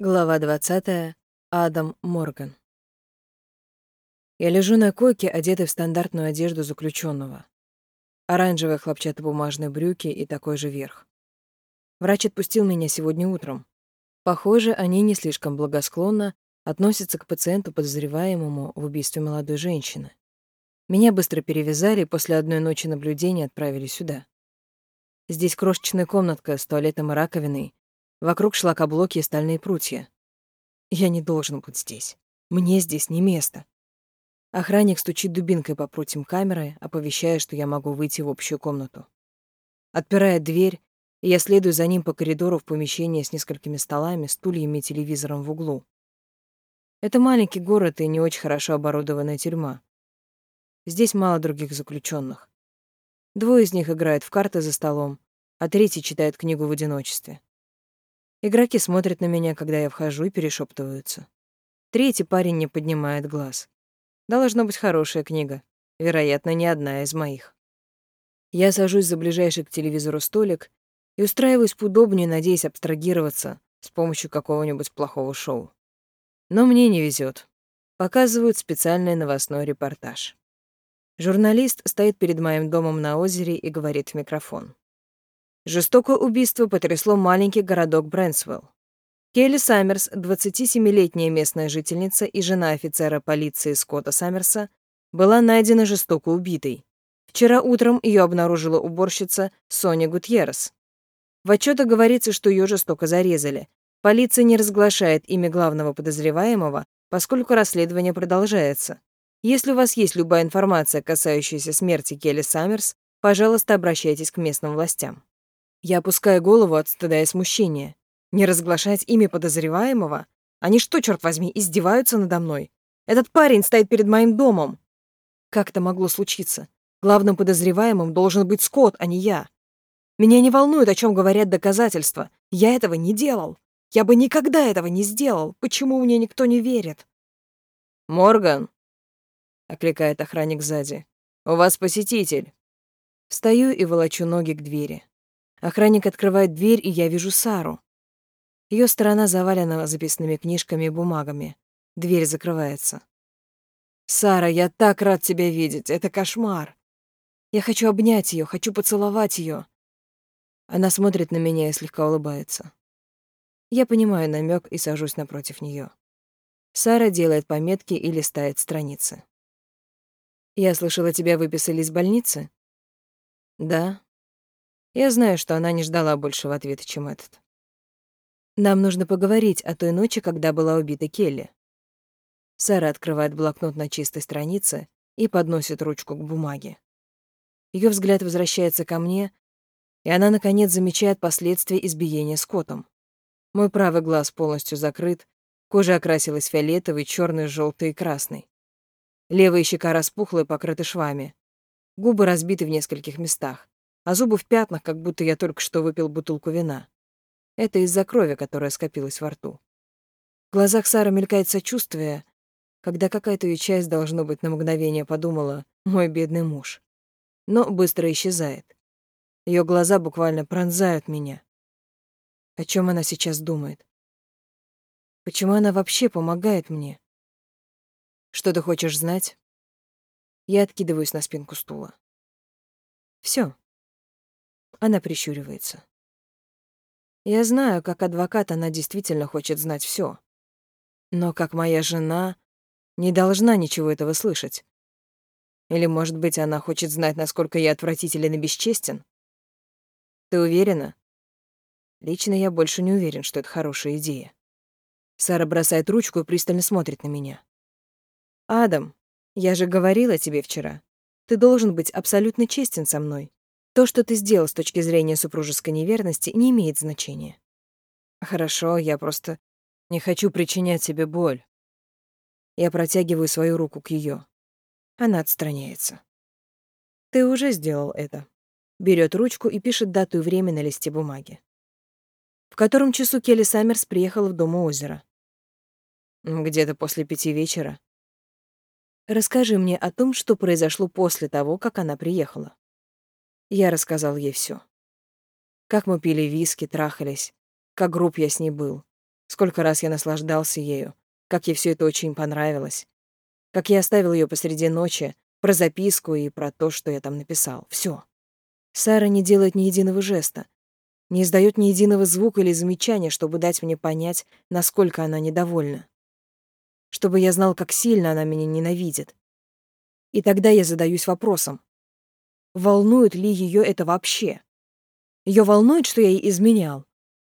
Глава 20. Адам Морган. Я лежу на койке, одетый в стандартную одежду заключенного. Оранжевые хлопчатобумажные брюки и такой же верх. Врач отпустил меня сегодня утром. Похоже, они не слишком благосклонно относятся к пациенту, подозреваемому в убийстве молодой женщины. Меня быстро перевязали и после одной ночи наблюдения отправили сюда. Здесь крошечная комнатка с туалетом и раковиной, Вокруг шлакоблоки и стальные прутья. Я не должен быть здесь. Мне здесь не место. Охранник стучит дубинкой по прутьям камеры, оповещая, что я могу выйти в общую комнату. Отпирает дверь, я следую за ним по коридору в помещение с несколькими столами, стульями и телевизором в углу. Это маленький город и не очень хорошо оборудованная тюрьма. Здесь мало других заключенных. Двое из них играют в карты за столом, а третий читает книгу в одиночестве. Игроки смотрят на меня, когда я вхожу, и перешептываются. Третий парень не поднимает глаз. Должна быть хорошая книга. Вероятно, не одна из моих. Я сажусь за ближайший к телевизору столик и устраиваюсь поудобнее, надеясь абстрагироваться с помощью какого-нибудь плохого шоу. Но мне не везет. Показывают специальный новостной репортаж. Журналист стоит перед моим домом на озере и говорит в микрофон. Жестокое убийство потрясло маленький городок Брэнсвелл. Келли Саммерс, 27-летняя местная жительница и жена офицера полиции Скотта Саммерса, была найдена жестоко убитой. Вчера утром ее обнаружила уборщица Соня Гутьеррес. В отчетах говорится, что ее жестоко зарезали. Полиция не разглашает имя главного подозреваемого, поскольку расследование продолжается. Если у вас есть любая информация, касающаяся смерти Келли Саммерс, пожалуйста, обращайтесь к местным властям. Я опускаю голову от стыда и смущения. Не разглашать имя подозреваемого? Они что, черт возьми, издеваются надо мной? Этот парень стоит перед моим домом. Как это могло случиться? Главным подозреваемым должен быть Скотт, а не я. Меня не волнует, о чем говорят доказательства. Я этого не делал. Я бы никогда этого не сделал. Почему мне никто не верит? «Морган», — окликает охранник сзади, — «у вас посетитель». Встаю и волочу ноги к двери. Охранник открывает дверь, и я вижу Сару. Ее сторона завалена записными книжками и бумагами. Дверь закрывается. «Сара, я так рад тебя видеть. Это кошмар. Я хочу обнять ее, хочу поцеловать ее. Она смотрит на меня и слегка улыбается. Я понимаю намек и сажусь напротив нее. Сара делает пометки и листает страницы. «Я слышала, тебя выписали из больницы?» «Да», я знаю, что она не ждала большего ответа, чем этот. Нам нужно поговорить о той ночи, когда была убита Келли. Сара открывает блокнот на чистой странице и подносит ручку к бумаге. Ее взгляд возвращается ко мне, и она, наконец, замечает последствия избиения скотом. Мой правый глаз полностью закрыт, кожа окрасилась фиолетовой, черной, желтой и красной. Левая щека распухла и покрыта швами. Губы разбиты в нескольких местах а зубы в пятнах, как будто я только что выпил бутылку вина. Это из-за крови, которая скопилась во рту. В глазах Сары мелькает сочувствие, когда какая-то ее часть, должно быть, на мгновение подумала «мой бедный муж». Но быстро исчезает. Ее глаза буквально пронзают меня. О чем она сейчас думает? Почему она вообще помогает мне? Что ты хочешь знать? Я откидываюсь на спинку стула. Все. Она прищуривается. Я знаю, как адвокат она действительно хочет знать все. Но как моя жена не должна ничего этого слышать. Или, может быть, она хочет знать, насколько я отвратителен и бесчестен? Ты уверена? Лично я больше не уверен, что это хорошая идея. Сара бросает ручку и пристально смотрит на меня. «Адам, я же говорила тебе вчера. Ты должен быть абсолютно честен со мной. То, что ты сделал с точки зрения супружеской неверности, не имеет значения. Хорошо, я просто не хочу причинять себе боль. Я протягиваю свою руку к ее. Она отстраняется. Ты уже сделал это. Берет ручку и пишет дату и время на листе бумаги. В котором часу Келли Саммерс приехала в дом у озера? Где-то после пяти вечера. Расскажи мне о том, что произошло после того, как она приехала. Я рассказал ей все. Как мы пили виски, трахались, как груб я с ней был, Сколько раз я наслаждался ею, как ей все это очень понравилось. Как я оставил ее посреди ночи, про записку и про то, что я там написал. Все. Сара не делает ни единого жеста, не издает ни единого звука или замечания, чтобы дать мне понять, насколько она недовольна. Чтобы я знал, как сильно она меня ненавидит. И тогда я задаюсь вопросом, волнует ли ее это вообще? Ее волнует, что я ей изменял?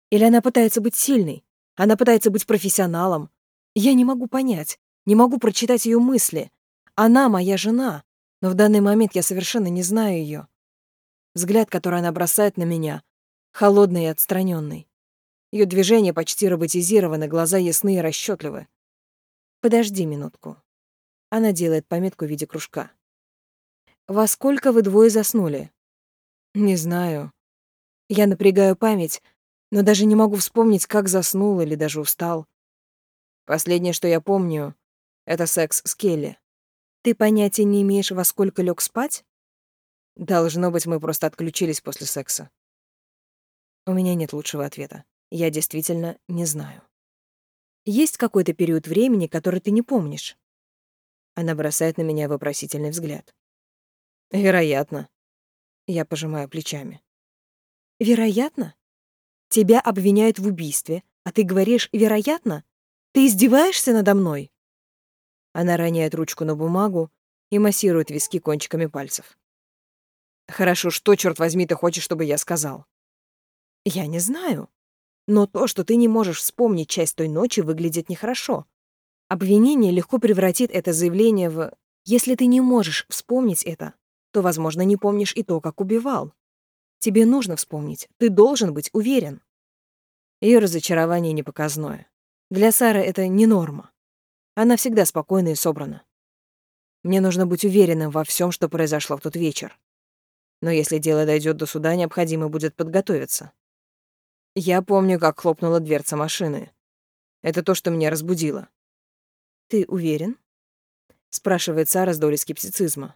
Или она пытается быть сильной? Она пытается быть профессионалом? Я не могу понять, не могу прочитать ее мысли. Она моя жена, но в данный момент я совершенно не знаю ее. Взгляд, который она бросает на меня, холодный и отстраненный. Ее движения почти роботизированы, глаза ясны и расчетливы. Подожди минутку. Она делает пометку в виде кружка. Во сколько вы двое заснули? Не знаю. Я напрягаю память, но даже не могу вспомнить, как заснул или даже устал. Последнее, что я помню, это секс с Келли. Ты понятия не имеешь, во сколько лег спать? Должно быть, мы просто отключились после секса. У меня нет лучшего ответа. Я действительно не знаю. Есть какой-то период времени, который ты не помнишь? Она бросает на меня вопросительный взгляд. Вероятно. Я пожимаю плечами. Вероятно? Тебя обвиняют в убийстве, а ты говоришь «вероятно»? Ты издеваешься надо мной? Она роняет ручку на бумагу и массирует виски кончиками пальцев. Хорошо, что, черт возьми, ты хочешь, чтобы я сказал? Я не знаю. Но то, что ты не можешь вспомнить часть той ночи, выглядит нехорошо. Обвинение легко превратит это заявление в... Если ты не можешь вспомнить это, то, возможно, не помнишь и то, как убивал. Тебе нужно вспомнить. Ты должен быть уверен. Ее разочарование непоказное. Для Сары это не норма. Она всегда спокойна и собрана. Мне нужно быть уверенным во всем, что произошло в тот вечер. Но если дело дойдет до суда, необходимо будет подготовиться. Я помню, как хлопнула дверца машины. Это то, что меня разбудило. «Ты уверен?» — спрашивает Сара с долей скептицизма.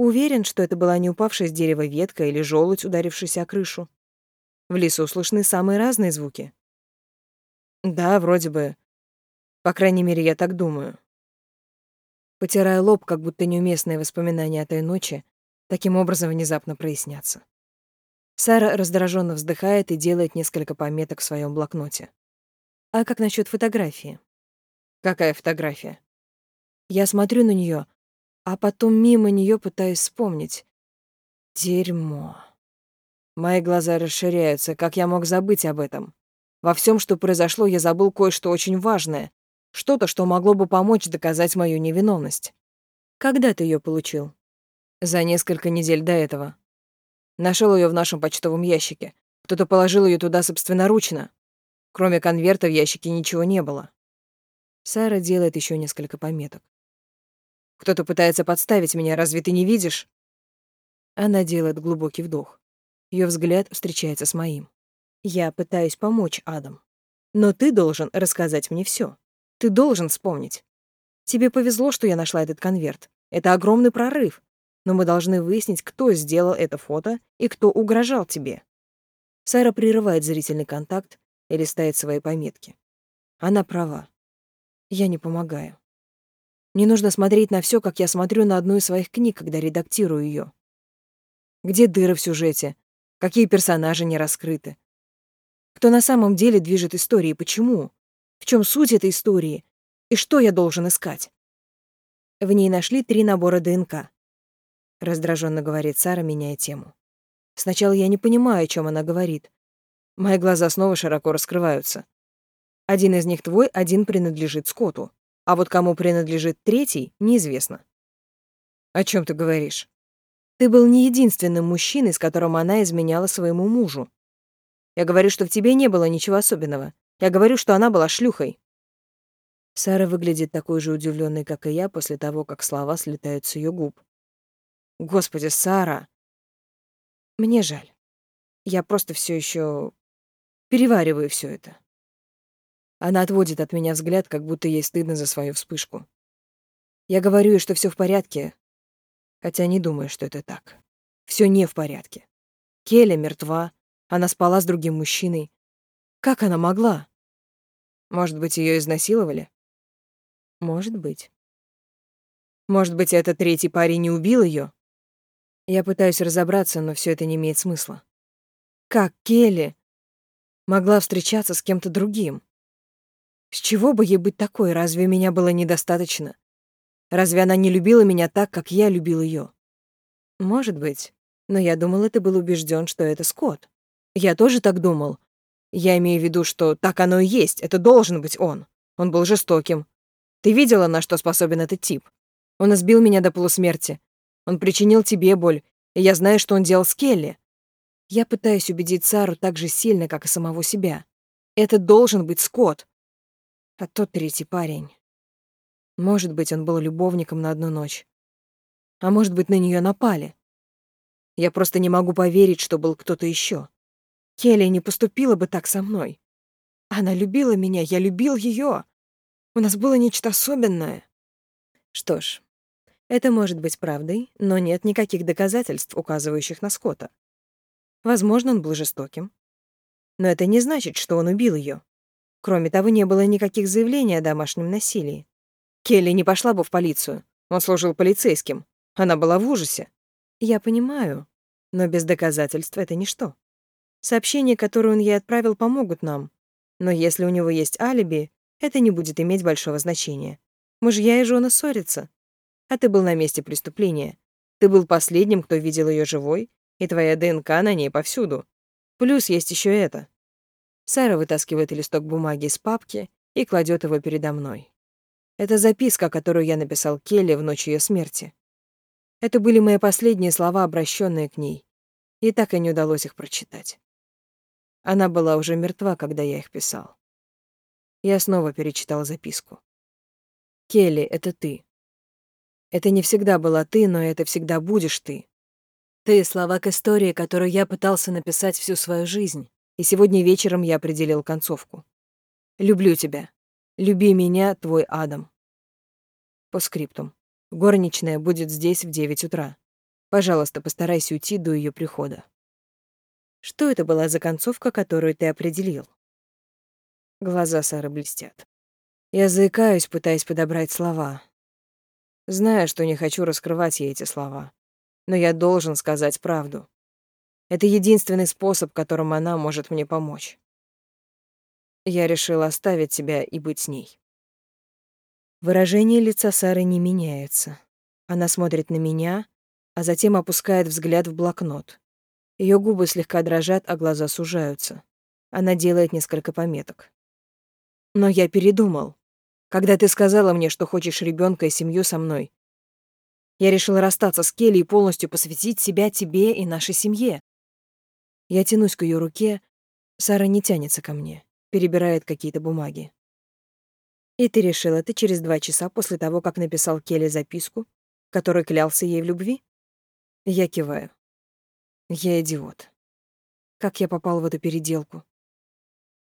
Уверен, что это была не упавшая с дерева ветка или желудь, ударившийся о крышу. В лесу слышны самые разные звуки. Да, вроде бы. По крайней мере, я так думаю. Потирая лоб, как будто неуместные воспоминания о той ночи, таким образом внезапно прояснятся. Сара раздраженно вздыхает и делает несколько пометок в своем блокноте. А как насчет фотографии? Какая фотография? Я смотрю на нее, а потом мимо нее пытаюсь вспомнить. Дерьмо. Мои глаза расширяются, как я мог забыть об этом? Во всем, что произошло, я забыл кое-что очень важное, что-то, что могло бы помочь доказать мою невиновность. Когда ты ее получил? За несколько недель до этого. Нашел ее в нашем почтовом ящике. Кто-то положил ее туда собственноручно. Кроме конверта в ящике ничего не было. Сара делает еще несколько пометок. Кто-то пытается подставить меня, разве ты не видишь? Она делает глубокий вдох. Ее взгляд встречается с моим. Я пытаюсь помочь, Адам. Но ты должен рассказать мне все. Ты должен вспомнить. Тебе повезло, что я нашла этот конверт. Это огромный прорыв. Но мы должны выяснить, кто сделал это фото и кто угрожал тебе. Сара прерывает зрительный контакт и листает свои пометки. Она права. Я не помогаю. Мне нужно смотреть на все, как я смотрю на одну из своих книг, когда редактирую ее. Где дыры в сюжете? Какие персонажи не раскрыты? Кто на самом деле движет историей? Почему? В чем суть этой истории? И что я должен искать? В ней нашли три набора ДНК. Раздраженно говорит Сара, меняя тему. Сначала я не понимаю, о чем она говорит. Мои глаза снова широко раскрываются. Один из них твой, один принадлежит Скотту. А вот кому принадлежит третий, неизвестно. О чем ты говоришь? Ты был не единственным мужчиной, с которым она изменяла своему мужу. Я говорю, что в тебе не было ничего особенного. Я говорю, что она была шлюхой. Сара выглядит такой же удивленной, как и я, после того, как слова слетают с ее губ. Господи, Сара. Мне жаль. Я просто все еще перевариваю все это. Она отводит от меня взгляд, как будто ей стыдно за свою вспышку. Я говорю ей, что все в порядке, хотя не думаю, что это так. Все не в порядке. Келли мертва, она спала с другим мужчиной. Как она могла? Может быть, ее изнасиловали? Может быть. Может быть, этот третий парень не убил ее? Я пытаюсь разобраться, но все это не имеет смысла. Как Келли могла встречаться с кем-то другим? С чего бы ей быть такой? Разве меня было недостаточно? Разве она не любила меня так, как я любил ее? Может быть. Но я думал, ты был убежден, что это Скотт. Я тоже так думал. Я имею в виду, что так оно и есть. Это должен быть он. Он был жестоким. Ты видела, на что способен этот тип? Он избил меня до полусмерти. Он причинил тебе боль, и я знаю, что он делал с Келли. Я пытаюсь убедить Сару так же сильно, как и самого себя. Это должен быть Скотт. А тот третий парень. Может быть, он был любовником на одну ночь. А может быть, на нее напали. Я просто не могу поверить, что был кто-то еще. Келли не поступила бы так со мной. Она любила меня, я любил ее. У нас было нечто особенное. Что ж, это может быть правдой, но нет никаких доказательств, указывающих на Скотта. Возможно, он был жестоким. Но это не значит, что он убил ее. Кроме того, не было никаких заявлений о домашнем насилии. Келли не пошла бы в полицию. Он служил полицейским. Она была в ужасе. Я понимаю, но без доказательств это ничто. Сообщения, которые он ей отправил, помогут нам. Но если у него есть алиби, это не будет иметь большого значения. Мужья и жены ссорятся. А ты был на месте преступления. Ты был последним, кто видел ее живой, и твоя ДНК на ней повсюду. Плюс есть еще это. Сара вытаскивает листок бумаги из папки и кладет его передо мной. Это записка, которую я написал Келли в ночь ее смерти. Это были мои последние слова, обращенные к ней, и так и не удалось их прочитать. Она была уже мертва, когда я их писал. Я снова перечитал записку. «Келли, это ты. Это не всегда была ты, но это всегда будешь ты. Ты — слова к истории, которую я пытался написать всю свою жизнь и сегодня вечером я определил концовку. Люблю тебя. Люби меня, твой Адам. По скриптум. Горничная будет здесь в девять утра. Пожалуйста, постарайся уйти до ее прихода. Что это была за концовка, которую ты определил? Глаза Сары блестят. Я заикаюсь, пытаясь подобрать слова. Знаю, что не хочу раскрывать ей эти слова. Но я должен сказать правду. Это единственный способ, которым она может мне помочь. Я решил оставить тебя и быть с ней. Выражение лица Сары не меняется. Она смотрит на меня, а затем опускает взгляд в блокнот. Ее губы слегка дрожат, а глаза сужаются. Она делает несколько пометок. Но я передумал. Когда ты сказала мне, что хочешь ребенка и семью со мной, я решил расстаться с Келли и полностью посвятить себя тебе и нашей семье. Я тянусь к ее руке, Сара не тянется ко мне, перебирает какие-то бумаги. И ты решила, ты через два часа после того, как написал Келли записку, которой клялся ей в любви? Я киваю. Я идиот. Как я попал в эту переделку?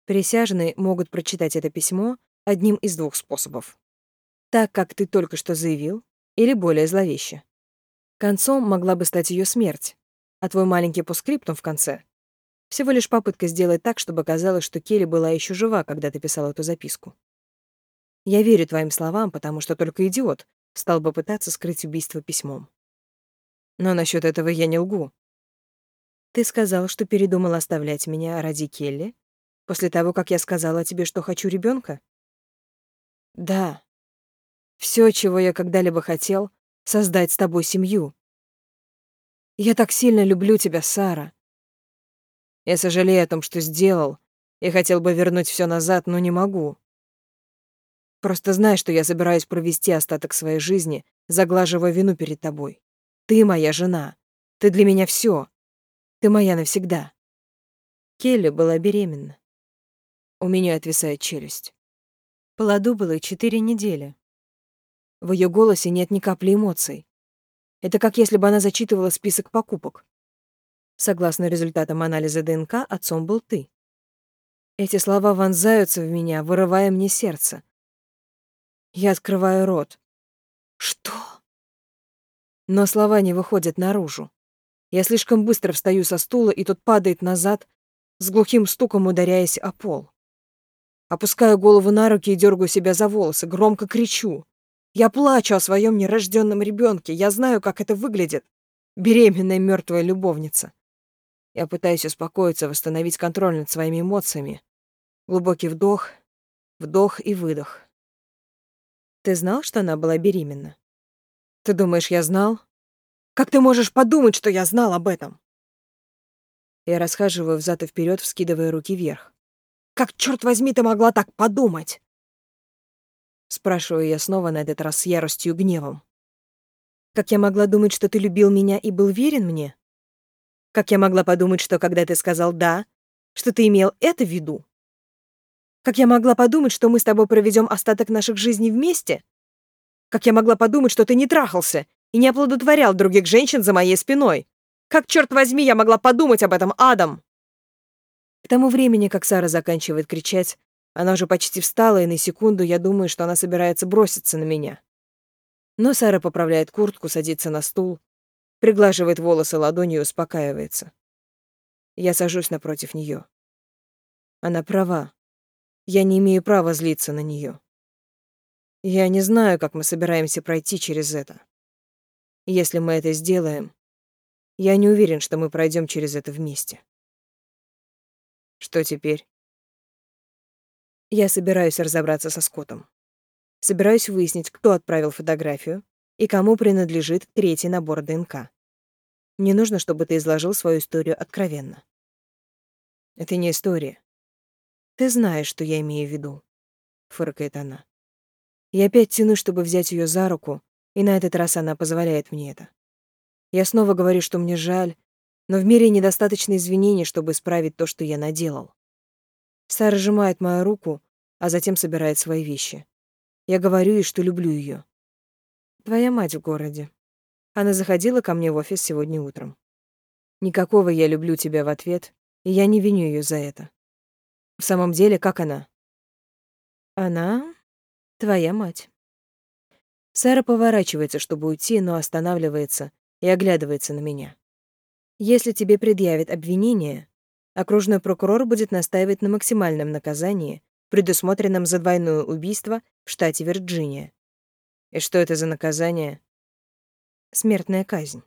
Присяжные могут прочитать это письмо одним из двух способов. Так, как ты только что заявил, или более зловеще. Концом могла бы стать ее смерть, а твой маленький пускриптум в конце всего лишь попытка сделать так, чтобы казалось, что Келли была еще жива, когда ты писал эту записку. Я верю твоим словам, потому что только идиот стал бы пытаться скрыть убийство письмом. Но насчет этого я не лгу. Ты сказал, что передумал оставлять меня ради Келли, после того, как я сказала тебе, что хочу ребенка? Да. Все, чего я когда-либо хотел, создать с тобой семью. Я так сильно люблю тебя, Сара. Я сожалею о том, что сделал, и хотел бы вернуть все назад, но не могу. Просто знай, что я собираюсь провести остаток своей жизни, заглаживая вину перед тобой. Ты моя жена. Ты для меня все. Ты моя навсегда. Келли была беременна. У меня отвисает челюсть. Плоду было четыре недели. В ее голосе нет ни капли эмоций. Это как если бы она зачитывала список покупок. Согласно результатам анализа ДНК, отцом был ты. Эти слова вонзаются в меня, вырывая мне сердце. Я открываю рот. Что? Но слова не выходят наружу. Я слишком быстро встаю со стула, и тот падает назад, с глухим стуком ударяясь о пол. Опускаю голову на руки и дергаю себя за волосы, громко кричу. Я плачу о своем нерожденном ребенке. Я знаю, как это выглядит. Беременная мертвая любовница. Я пытаюсь успокоиться, восстановить контроль над своими эмоциями. Глубокий вдох, вдох и выдох. Ты знал, что она была беременна? Ты думаешь, я знал? Как ты можешь подумать, что я знал об этом? Я расхаживаю взад и вперед, вскидывая руки вверх. Как, черт возьми, ты могла так подумать? Спрашиваю я снова, на этот раз с яростью и гневом. Как я могла думать, что ты любил меня и был верен мне? Как я могла подумать, что когда ты сказал «да», что ты имел это в виду? Как я могла подумать, что мы с тобой проведем остаток наших жизней вместе? Как я могла подумать, что ты не трахался и не оплодотворял других женщин за моей спиной? Как, черт возьми, я могла подумать об этом, Адам? К тому времени, как Сара заканчивает кричать, она уже почти встала, и на секунду я думаю, что она собирается броситься на меня. Но Сара поправляет куртку, садится на стул, приглаживает волосы ладонью и успокаивается. Я сажусь напротив нее. Она права. Я не имею права злиться на нее. Я не знаю, как мы собираемся пройти через это. Если мы это сделаем, я не уверен, что мы пройдем через это вместе. Что теперь? Я собираюсь разобраться со Скоттом. Собираюсь выяснить, кто отправил фотографию и кому принадлежит третий набор ДНК. Мне нужно, чтобы ты изложил свою историю откровенно. Это не история. Ты знаешь, что я имею в виду, фыркает она. Я опять тяну, чтобы взять ее за руку, и на этот раз она позволяет мне это. Я снова говорю, что мне жаль, но в мире недостаточно извинений, чтобы исправить то, что я наделал. Сара сжимает мою руку, а затем собирает свои вещи. Я говорю ей, что люблю ее. Твоя мать в городе. Она заходила ко мне в офис сегодня утром. Никакого «я люблю тебя» в ответ, и я не виню ее за это. В самом деле, как она? Она твоя мать. Сара поворачивается, чтобы уйти, но останавливается и оглядывается на меня. Если тебе предъявят обвинение, окружной прокурор будет настаивать на максимальном наказании, предусмотренном за двойное убийство в штате Вирджиния. И что это за наказание? Смертная казнь.